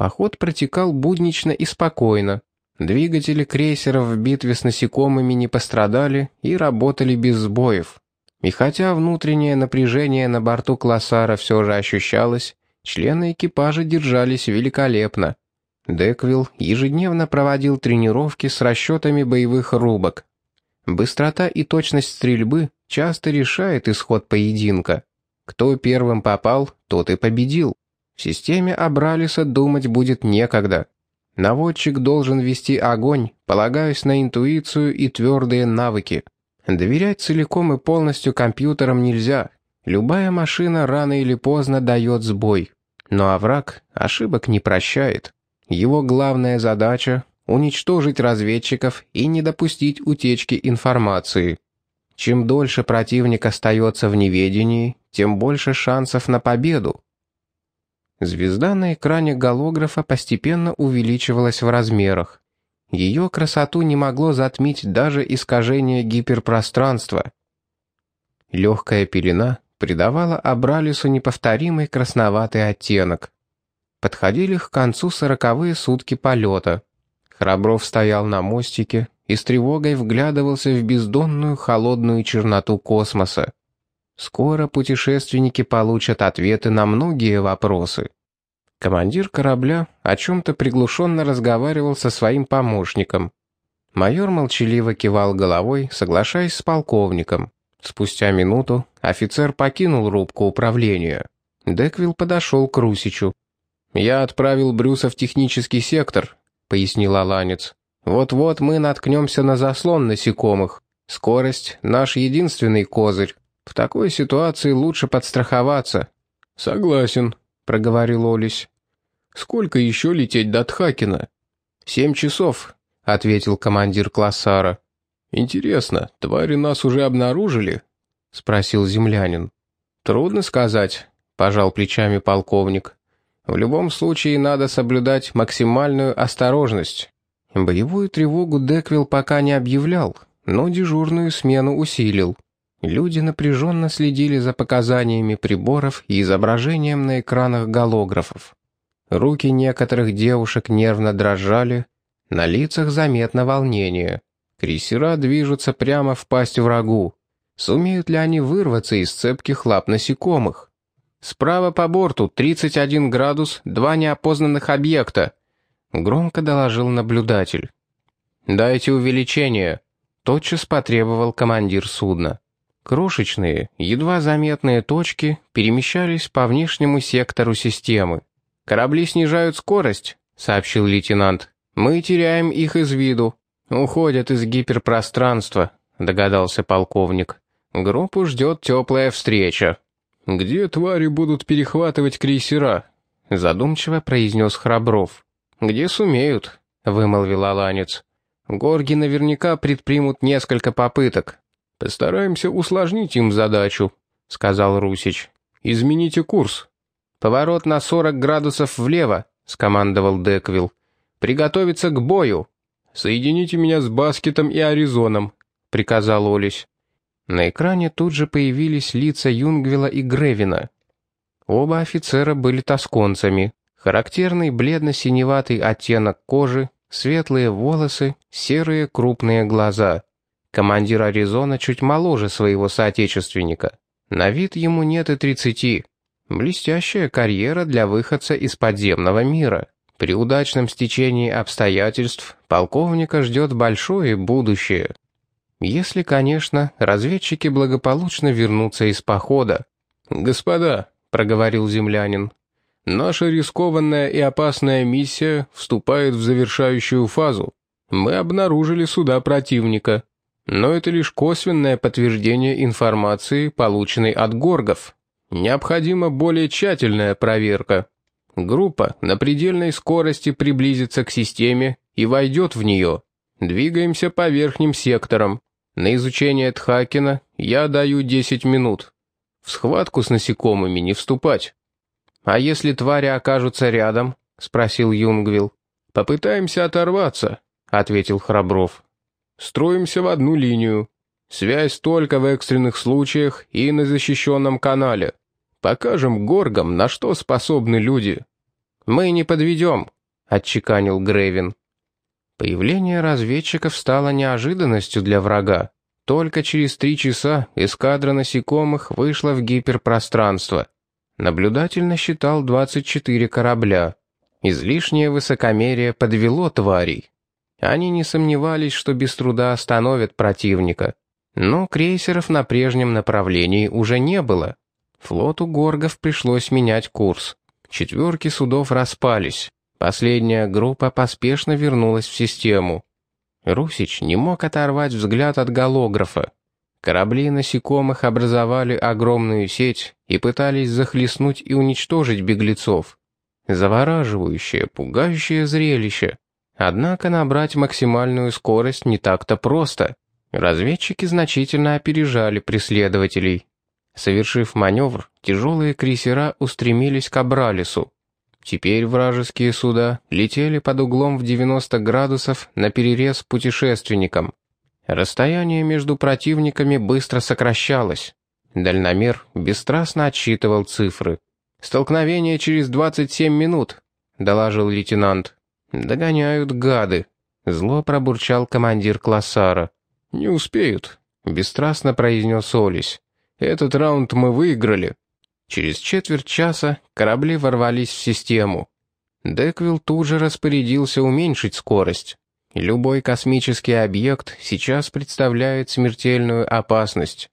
Поход протекал буднично и спокойно. Двигатели крейсеров в битве с насекомыми не пострадали и работали без сбоев. И хотя внутреннее напряжение на борту Классара все же ощущалось, члены экипажа держались великолепно. Деквилл ежедневно проводил тренировки с расчетами боевых рубок. Быстрота и точность стрельбы часто решает исход поединка. Кто первым попал, тот и победил. Системе Абралиса думать будет некогда. Наводчик должен вести огонь, полагаясь на интуицию и твердые навыки. Доверять целиком и полностью компьютерам нельзя. Любая машина рано или поздно дает сбой. Но овраг ошибок не прощает. Его главная задача — уничтожить разведчиков и не допустить утечки информации. Чем дольше противник остается в неведении, тем больше шансов на победу. Звезда на экране голографа постепенно увеличивалась в размерах. Ее красоту не могло затмить даже искажение гиперпространства. Легкая пелена придавала Абралису неповторимый красноватый оттенок. Подходили к концу сороковые сутки полета. Храбров стоял на мостике и с тревогой вглядывался в бездонную холодную черноту космоса. Скоро путешественники получат ответы на многие вопросы. Командир корабля о чем-то приглушенно разговаривал со своим помощником. Майор молчаливо кивал головой, соглашаясь с полковником. Спустя минуту офицер покинул рубку управления. Деквилл подошел к Русичу. «Я отправил Брюса в технический сектор», — пояснил Аланец. «Вот-вот мы наткнемся на заслон насекомых. Скорость — наш единственный козырь. В такой ситуации лучше подстраховаться». «Согласен», — проговорил Олесь. «Сколько еще лететь до Тхакина?» «Семь часов», — ответил командир Классара. «Интересно, твари нас уже обнаружили?» — спросил землянин. «Трудно сказать», — пожал плечами полковник. «В любом случае надо соблюдать максимальную осторожность». Боевую тревогу Деквилл пока не объявлял, но дежурную смену усилил. Люди напряженно следили за показаниями приборов и изображением на экранах голографов. Руки некоторых девушек нервно дрожали, на лицах заметно волнение. Крейсера движутся прямо в пасть врагу. Сумеют ли они вырваться из цепких лап насекомых? Справа по борту 31 градус, два неопознанных объекта, громко доложил наблюдатель. Дайте увеличение, тотчас потребовал командир судна. Крошечные, едва заметные точки перемещались по внешнему сектору системы. «Корабли снижают скорость», — сообщил лейтенант. «Мы теряем их из виду. Уходят из гиперпространства», — догадался полковник. «Группу ждет теплая встреча». «Где твари будут перехватывать крейсера?» — задумчиво произнес Храбров. «Где сумеют», — вымолвил Аланец. «Горги наверняка предпримут несколько попыток. «Постараемся усложнить им задачу», — сказал Русич. «Измените курс». «Поворот на 40 градусов влево», — скомандовал Деквилл. «Приготовиться к бою». «Соедините меня с Баскетом и Аризоном», — приказал Олесь. На экране тут же появились лица Юнгвила и Гревина. Оба офицера были тосконцами. Характерный бледно-синеватый оттенок кожи, светлые волосы, серые крупные глаза — Командир Аризона чуть моложе своего соотечественника. На вид ему нет и тридцати. Блестящая карьера для выходца из подземного мира. При удачном стечении обстоятельств полковника ждет большое будущее. Если, конечно, разведчики благополучно вернутся из похода. «Господа», — проговорил землянин, — «наша рискованная и опасная миссия вступает в завершающую фазу. Мы обнаружили суда противника. Но это лишь косвенное подтверждение информации, полученной от горгов. Необходима более тщательная проверка. Группа на предельной скорости приблизится к системе и войдет в нее. Двигаемся по верхним секторам. На изучение Тхакена я даю 10 минут. В схватку с насекомыми не вступать. «А если твари окажутся рядом?» — спросил Юнгвилл. «Попытаемся оторваться», — ответил Храбров. Строимся в одну линию. Связь только в экстренных случаях и на защищенном канале. Покажем горгам, на что способны люди. «Мы не подведем», — отчеканил Грейвин. Появление разведчиков стало неожиданностью для врага. Только через три часа эскадра насекомых вышла в гиперпространство. Наблюдатель насчитал 24 корабля. Излишнее высокомерие подвело тварей. Они не сомневались, что без труда остановят противника. Но крейсеров на прежнем направлении уже не было. Флоту горгов пришлось менять курс. Четверки судов распались. Последняя группа поспешно вернулась в систему. Русич не мог оторвать взгляд от голографа. Корабли насекомых образовали огромную сеть и пытались захлестнуть и уничтожить беглецов. Завораживающее, пугающее зрелище. Однако набрать максимальную скорость не так-то просто. Разведчики значительно опережали преследователей. Совершив маневр, тяжелые крейсера устремились к Абралису. Теперь вражеские суда летели под углом в 90 градусов на перерез путешественникам. Расстояние между противниками быстро сокращалось. Дальномер бесстрастно отсчитывал цифры. «Столкновение через 27 минут», — доложил лейтенант. «Догоняют гады», — зло пробурчал командир Классара. «Не успеют», — бесстрастно произнес Олесь. «Этот раунд мы выиграли». Через четверть часа корабли ворвались в систему. Деквилл тут же распорядился уменьшить скорость. Любой космический объект сейчас представляет смертельную опасность.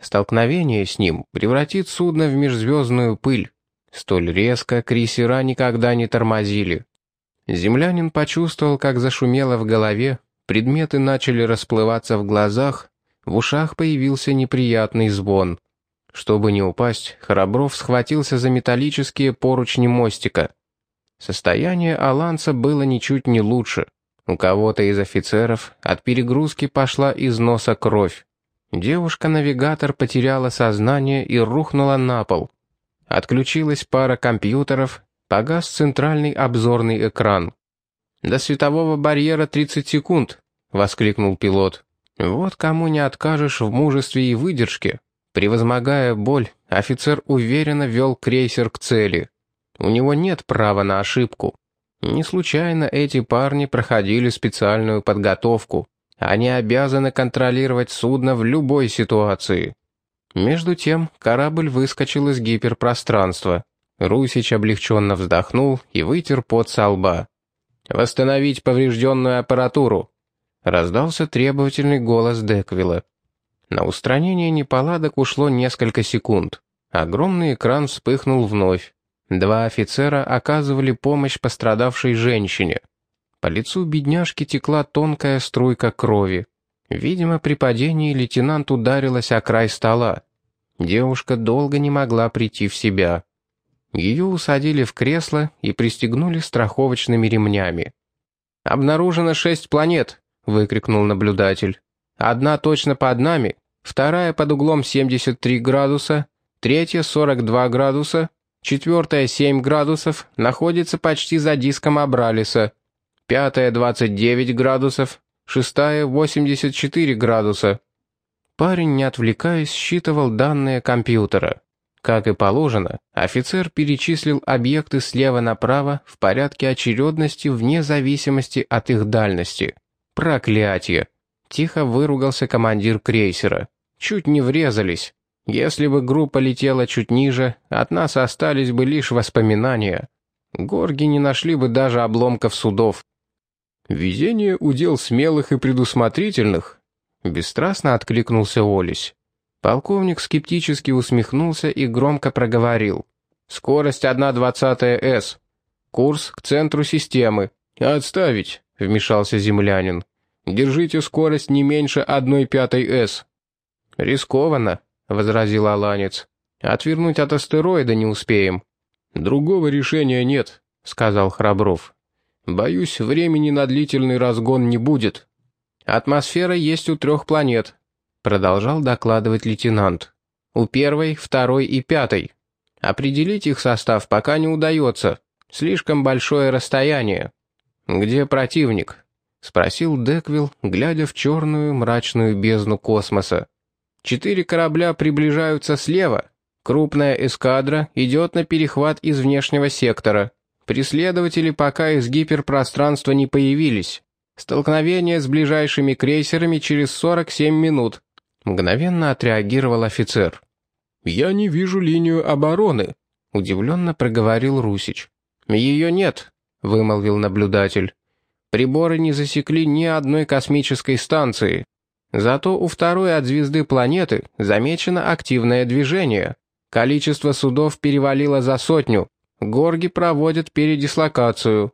Столкновение с ним превратит судно в межзвездную пыль. Столь резко крейсера никогда не тормозили. Землянин почувствовал, как зашумело в голове, предметы начали расплываться в глазах, в ушах появился неприятный звон. Чтобы не упасть, Храбров схватился за металлические поручни мостика. Состояние Аланса было ничуть не лучше. У кого-то из офицеров от перегрузки пошла из носа кровь. Девушка-навигатор потеряла сознание и рухнула на пол. Отключилась пара компьютеров, погас центральный обзорный экран. «До светового барьера 30 секунд», — воскликнул пилот. «Вот кому не откажешь в мужестве и выдержке». Превозмогая боль, офицер уверенно вел крейсер к цели. У него нет права на ошибку. Не случайно эти парни проходили специальную подготовку. Они обязаны контролировать судно в любой ситуации. Между тем корабль выскочил из гиперпространства. Русич облегченно вздохнул и вытер пот со лба. «Восстановить поврежденную аппаратуру!» Раздался требовательный голос Деквилла. На устранение неполадок ушло несколько секунд. Огромный экран вспыхнул вновь. Два офицера оказывали помощь пострадавшей женщине. По лицу бедняжки текла тонкая струйка крови. Видимо, при падении лейтенант ударилась о край стола. Девушка долго не могла прийти в себя. Ее усадили в кресло и пристегнули страховочными ремнями. «Обнаружено шесть планет!» — выкрикнул наблюдатель. Одна точно под нами, вторая под углом 73 градуса, третья 42 градуса, четвертая 7 градусов, находится почти за диском Абралиса, пятая 29 градусов, шестая 84 градуса. Парень, не отвлекаясь, считывал данные компьютера. Как и положено, офицер перечислил объекты слева направо в порядке очередности вне зависимости от их дальности. Проклятие! Тихо выругался командир крейсера. Чуть не врезались. Если бы группа летела чуть ниже, от нас остались бы лишь воспоминания. Горги не нашли бы даже обломков судов. «Везение — удел смелых и предусмотрительных», — бесстрастно откликнулся Олесь. Полковник скептически усмехнулся и громко проговорил. «Скорость 1,20 С. Курс к центру системы. Отставить», — вмешался землянин. Держите скорость не меньше одной пятой С». «Рискованно», — возразил Аланец. «Отвернуть от астероида не успеем». «Другого решения нет», — сказал Храбров. «Боюсь, времени на длительный разгон не будет». «Атмосфера есть у трех планет», — продолжал докладывать лейтенант. «У первой, второй и пятой. Определить их состав пока не удается. Слишком большое расстояние. Где противник?» — спросил Деквилл, глядя в черную мрачную бездну космоса. «Четыре корабля приближаются слева. Крупная эскадра идет на перехват из внешнего сектора. Преследователи пока из гиперпространства не появились. Столкновение с ближайшими крейсерами через 47 минут. Мгновенно отреагировал офицер. «Я не вижу линию обороны», — удивленно проговорил Русич. «Ее нет», — вымолвил наблюдатель. «Приборы не засекли ни одной космической станции. Зато у второй от звезды планеты замечено активное движение. Количество судов перевалило за сотню. Горги проводят передислокацию.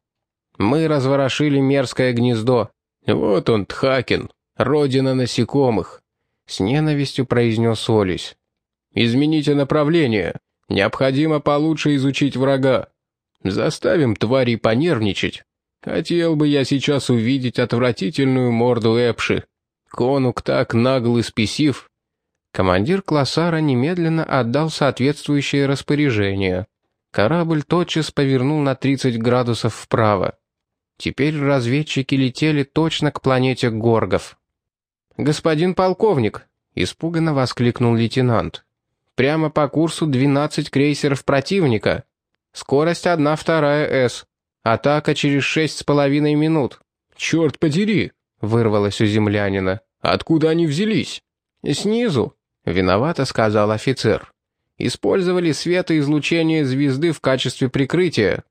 Мы разворошили мерзкое гнездо. Вот он, Тхакен, родина насекомых. С ненавистью произнес Олесь. Измените направление. Необходимо получше изучить врага. Заставим тварей понервничать. Хотел бы я сейчас увидеть отвратительную морду Эпши. Конук так наглый и спесив. Командир Классара немедленно отдал соответствующее распоряжение. Корабль тотчас повернул на 30 градусов вправо. Теперь разведчики летели точно к планете Горгов. «Господин полковник!» — испуганно воскликнул лейтенант. «Прямо по курсу 12 крейсеров противника. Скорость одна вторая С. Атака через шесть с половиной минут». «Черт подери!» — вырвалось у землянина. «Откуда они взялись?» «Снизу», — виновато сказал офицер. «Использовали светоизлучение звезды в качестве прикрытия.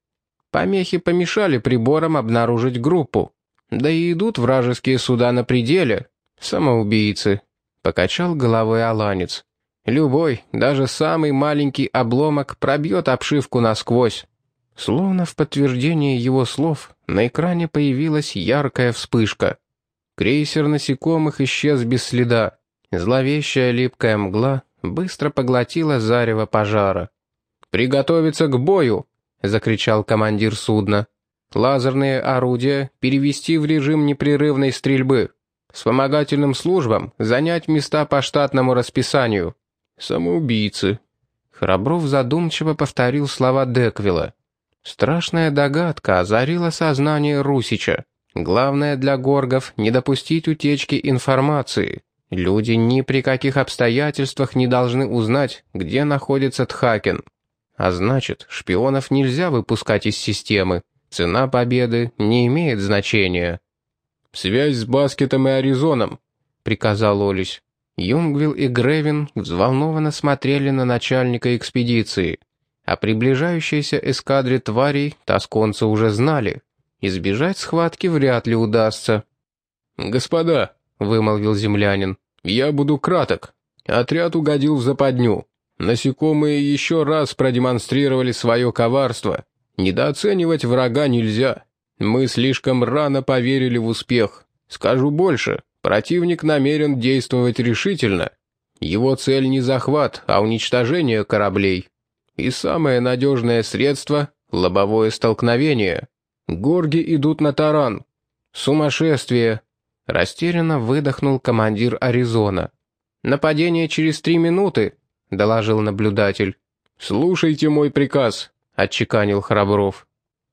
Помехи помешали приборам обнаружить группу. Да и идут вражеские суда на пределе. Самоубийцы», — покачал головой Аланец. «Любой, даже самый маленький обломок пробьет обшивку насквозь». Словно в подтверждение его слов, на экране появилась яркая вспышка. Крейсер насекомых исчез без следа. Зловещая липкая мгла быстро поглотила зарево пожара. «Приготовиться к бою!» — закричал командир судна. «Лазерные орудия перевести в режим непрерывной стрельбы. Вспомогательным службам занять места по штатному расписанию. Самоубийцы». Храбров задумчиво повторил слова Деквила. Страшная догадка озарила сознание Русича. Главное для горгов — не допустить утечки информации. Люди ни при каких обстоятельствах не должны узнать, где находится Тхакен. А значит, шпионов нельзя выпускать из системы. Цена победы не имеет значения. «Связь с Баскетом и Аризоном», — приказал Олесь. Юнгвилл и Гревин взволнованно смотрели на начальника экспедиции. О приближающейся эскадре тварей тосконцы уже знали. Избежать схватки вряд ли удастся. «Господа», — вымолвил землянин, — «я буду краток. Отряд угодил в западню. Насекомые еще раз продемонстрировали свое коварство. Недооценивать врага нельзя. Мы слишком рано поверили в успех. Скажу больше, противник намерен действовать решительно. Его цель не захват, а уничтожение кораблей. И самое надежное средство — лобовое столкновение. Горги идут на таран. Сумасшествие. Растерянно выдохнул командир Аризона. «Нападение через три минуты», — доложил наблюдатель. «Слушайте мой приказ», — отчеканил Храбров.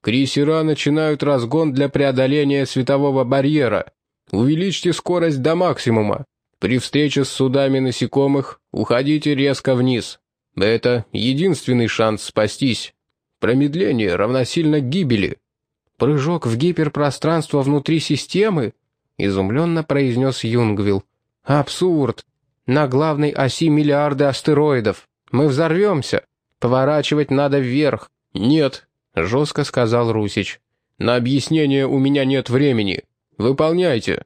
«Крейсера начинают разгон для преодоления светового барьера. Увеличьте скорость до максимума. При встрече с судами насекомых уходите резко вниз. Это единственный шанс спастись. Промедление равносильно гибели. Прыжок в гиперпространство внутри системы? Изумленно произнес Юнгвилл. Абсурд. На главной оси миллиарды астероидов. Мы взорвемся. Поворачивать надо вверх. Нет, жестко сказал Русич. На объяснение у меня нет времени. Выполняйте.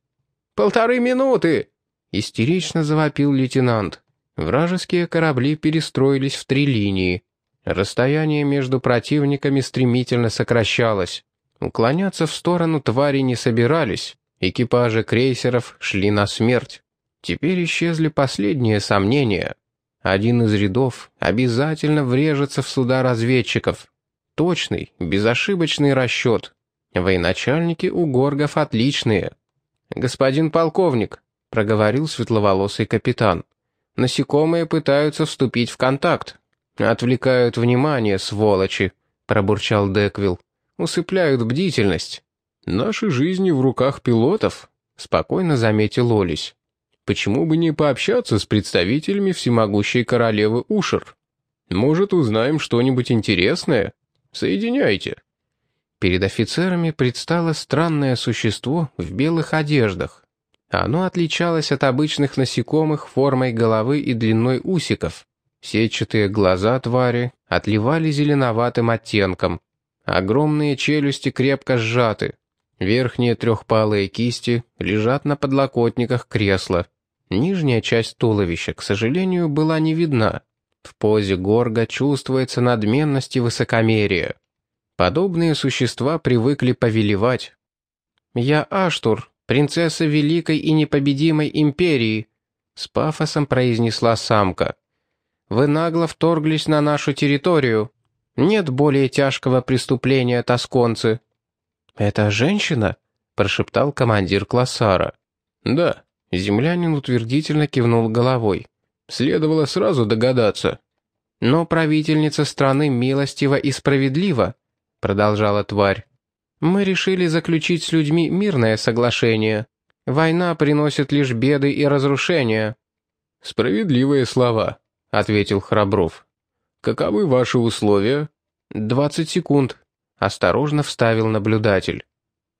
Полторы минуты! Истерично завопил лейтенант. Вражеские корабли перестроились в три линии. Расстояние между противниками стремительно сокращалось. Уклоняться в сторону твари не собирались. Экипажи крейсеров шли на смерть. Теперь исчезли последние сомнения. Один из рядов обязательно врежется в суда разведчиков. Точный, безошибочный расчет. Военачальники у горгов отличные. «Господин полковник», — проговорил светловолосый капитан, Насекомые пытаются вступить в контакт. Отвлекают внимание, сволочи, пробурчал Деквилл. Усыпляют бдительность. Наши жизни в руках пилотов, спокойно заметил Олесь. Почему бы не пообщаться с представителями всемогущей королевы Ушер? Может, узнаем что-нибудь интересное? Соединяйте. Перед офицерами предстало странное существо в белых одеждах. Оно отличалось от обычных насекомых формой головы и длиной усиков. Сетчатые глаза твари отливали зеленоватым оттенком. Огромные челюсти крепко сжаты. Верхние трехпалые кисти лежат на подлокотниках кресла. Нижняя часть туловища, к сожалению, была не видна. В позе горга чувствуется надменность и высокомерие. Подобные существа привыкли повелевать. «Я Аштур, принцесса великой и непобедимой империи», с пафосом произнесла самка. «Вы нагло вторглись на нашу территорию. Нет более тяжкого преступления, тосконцы». «Это женщина?» — прошептал командир Классара. «Да», — землянин утвердительно кивнул головой. «Следовало сразу догадаться». «Но правительница страны милостива и справедлива», — продолжала тварь. «Мы решили заключить с людьми мирное соглашение. Война приносит лишь беды и разрушения». «Справедливые слова», — ответил Храбров. «Каковы ваши условия?» «Двадцать секунд», — осторожно вставил наблюдатель.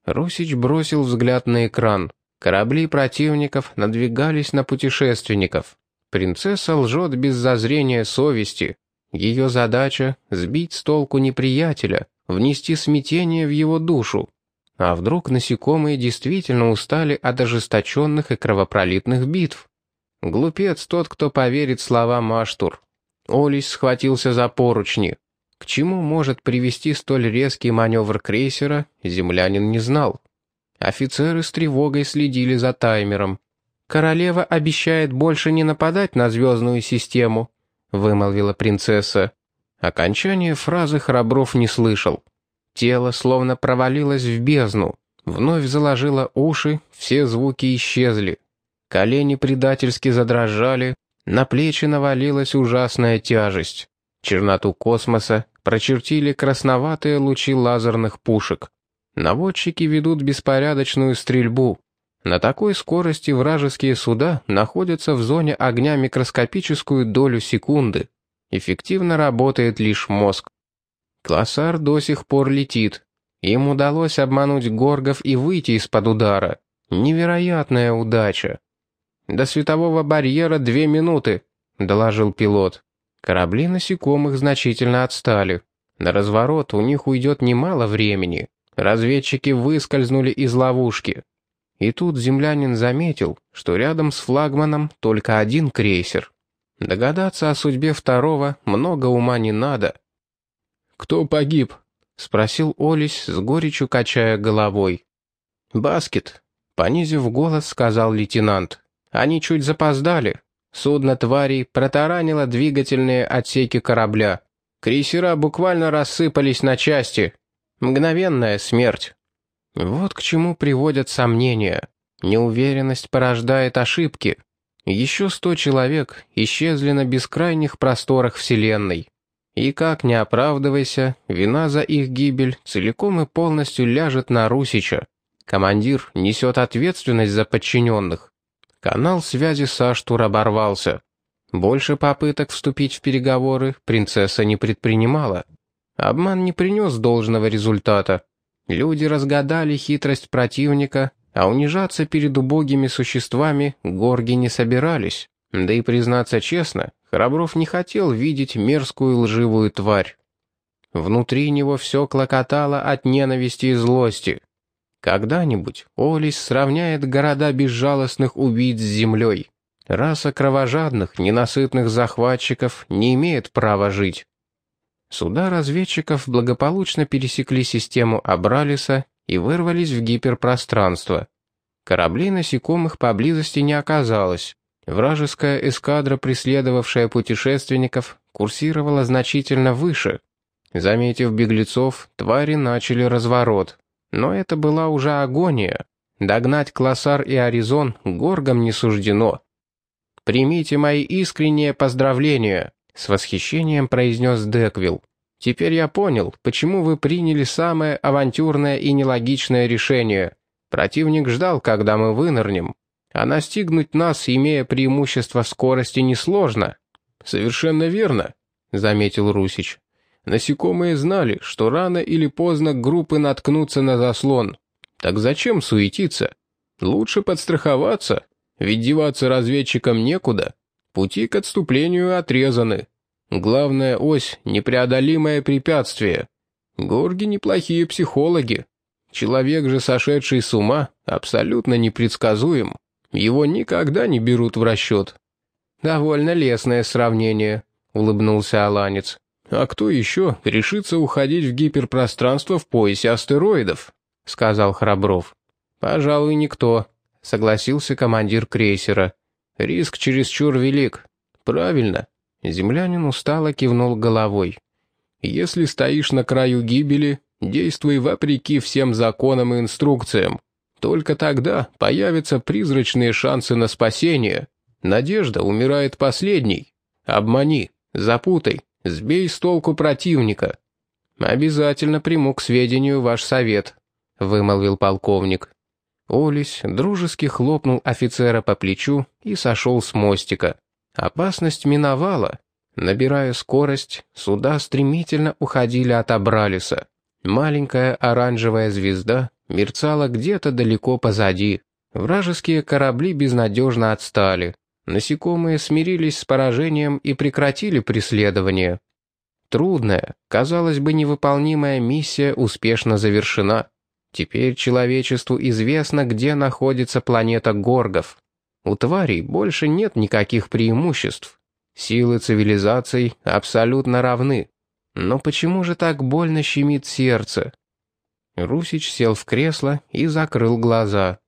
Русич бросил взгляд на экран. Корабли противников надвигались на путешественников. Принцесса лжет без зазрения совести. Ее задача — сбить с толку неприятеля, внести смятение в его душу. А вдруг насекомые действительно устали от ожесточенных и кровопролитных битв? Глупец тот, кто поверит словам Аштур. Олесь схватился за поручни. К чему может привести столь резкий маневр крейсера, землянин не знал. Офицеры с тревогой следили за таймером. «Королева обещает больше не нападать на звездную систему», — вымолвила принцесса. Окончание фразы Храбров не слышал. Тело словно провалилось в бездну. Вновь заложило уши, все звуки исчезли. Колени предательски задрожали, на плечи навалилась ужасная тяжесть. Черноту космоса прочертили красноватые лучи лазерных пушек. Наводчики ведут беспорядочную стрельбу. На такой скорости вражеские суда находятся в зоне огня микроскопическую долю секунды. Эффективно работает лишь мозг. Классар до сих пор летит. Им удалось обмануть горгов и выйти из-под удара. Невероятная удача. «До светового барьера две минуты», — доложил пилот. Корабли насекомых значительно отстали. На разворот у них уйдет немало времени. Разведчики выскользнули из ловушки. И тут землянин заметил, что рядом с флагманом только один крейсер. Догадаться о судьбе второго много ума не надо. «Кто погиб?» — спросил Олесь, с горечью качая головой. «Баскет», — понизив голос, сказал лейтенант. «Они чуть запоздали. Судно тварей протаранило двигательные отсеки корабля. Крейсера буквально рассыпались на части. Мгновенная смерть. Вот к чему приводят сомнения. Неуверенность порождает ошибки. Еще сто человек исчезли на бескрайних просторах Вселенной. И как не оправдывайся, вина за их гибель целиком и полностью ляжет на Русича. Командир несет ответственность за подчиненных. Канал связи с Аштур оборвался. Больше попыток вступить в переговоры принцесса не предпринимала. Обман не принес должного результата. Люди разгадали хитрость противника, а унижаться перед убогими существами горги не собирались. Да и признаться честно, Храбров не хотел видеть мерзкую лживую тварь. Внутри него все клокотало от ненависти и злости. Когда-нибудь Олис сравняет города безжалостных убийц с землей. Раса кровожадных, ненасытных захватчиков не имеет права жить. Суда разведчиков благополучно пересекли систему Абралиса и вырвались в гиперпространство. Кораблей насекомых поблизости не оказалось. Вражеская эскадра, преследовавшая путешественников, курсировала значительно выше. Заметив беглецов, твари начали разворот. Но это была уже агония. Догнать Классар и Аризон горгам не суждено. «Примите мои искренние поздравления», — с восхищением произнес Деквилл. «Теперь я понял, почему вы приняли самое авантюрное и нелогичное решение. Противник ждал, когда мы вынырнем. А настигнуть нас, имея преимущество скорости, несложно». «Совершенно верно», — заметил Русич. Насекомые знали, что рано или поздно группы наткнутся на заслон. Так зачем суетиться? Лучше подстраховаться, ведь деваться разведчикам некуда. Пути к отступлению отрезаны. Главная ось — непреодолимое препятствие. Горги неплохие психологи. Человек же, сошедший с ума, абсолютно непредсказуем. Его никогда не берут в расчет. «Довольно лестное сравнение», — улыбнулся Аланец. «А кто еще решится уходить в гиперпространство в поясе астероидов?» — сказал Храбров. «Пожалуй, никто», — согласился командир крейсера. «Риск чересчур велик». «Правильно». Землянин устало кивнул головой. «Если стоишь на краю гибели, действуй вопреки всем законам и инструкциям. Только тогда появятся призрачные шансы на спасение. Надежда умирает последней. Обмани, запутай, сбей с толку противника. Обязательно приму к сведению ваш совет, вымолвил полковник. Олесь дружески хлопнул офицера по плечу и сошел с мостика. Опасность миновала. Набирая скорость, суда стремительно уходили от Абралиса. Маленькая оранжевая звезда мерцала где-то далеко позади. Вражеские корабли безнадежно отстали. Насекомые смирились с поражением и прекратили преследование. Трудная, казалось бы, невыполнимая миссия успешно завершена. Теперь человечеству известно, где находится планета Горгов. У тварей больше нет никаких преимуществ. Силы цивилизаций абсолютно равны. Но почему же так больно щемит сердце? Русич сел в кресло и закрыл глаза.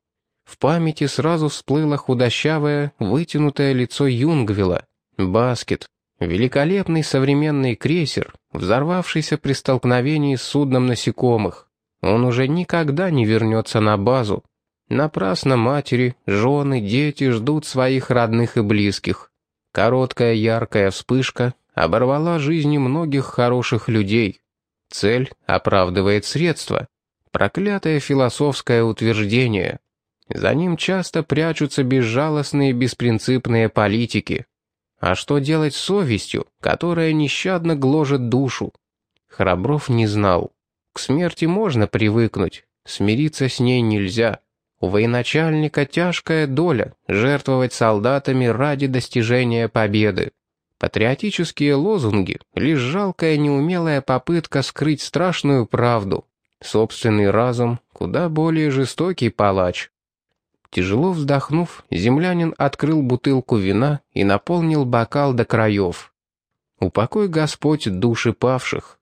В памяти сразу всплыло худощавое, вытянутое лицо Юнгвилла. Баскет. Великолепный современный крейсер, взорвавшийся при столкновении с судном насекомых. Он уже никогда не вернется на базу. Напрасно матери, жены, дети ждут своих родных и близких. Короткая яркая вспышка оборвала жизни многих хороших людей. Цель оправдывает средства. Проклятое философское утверждение. За ним часто прячутся безжалостные беспринципные политики. А что делать с совестью, которая нещадно гложет душу? Храбров не знал. К смерти можно привыкнуть, смириться с ней нельзя. У военачальника тяжкая доля жертвовать солдатами ради достижения победы. Патриотические лозунги — лишь жалкая неумелая попытка скрыть страшную правду. Собственный разум — куда более жестокий палач. Тяжело вздохнув, землянин открыл бутылку вина и наполнил бокал до краев. «Упокой Господь души павших»,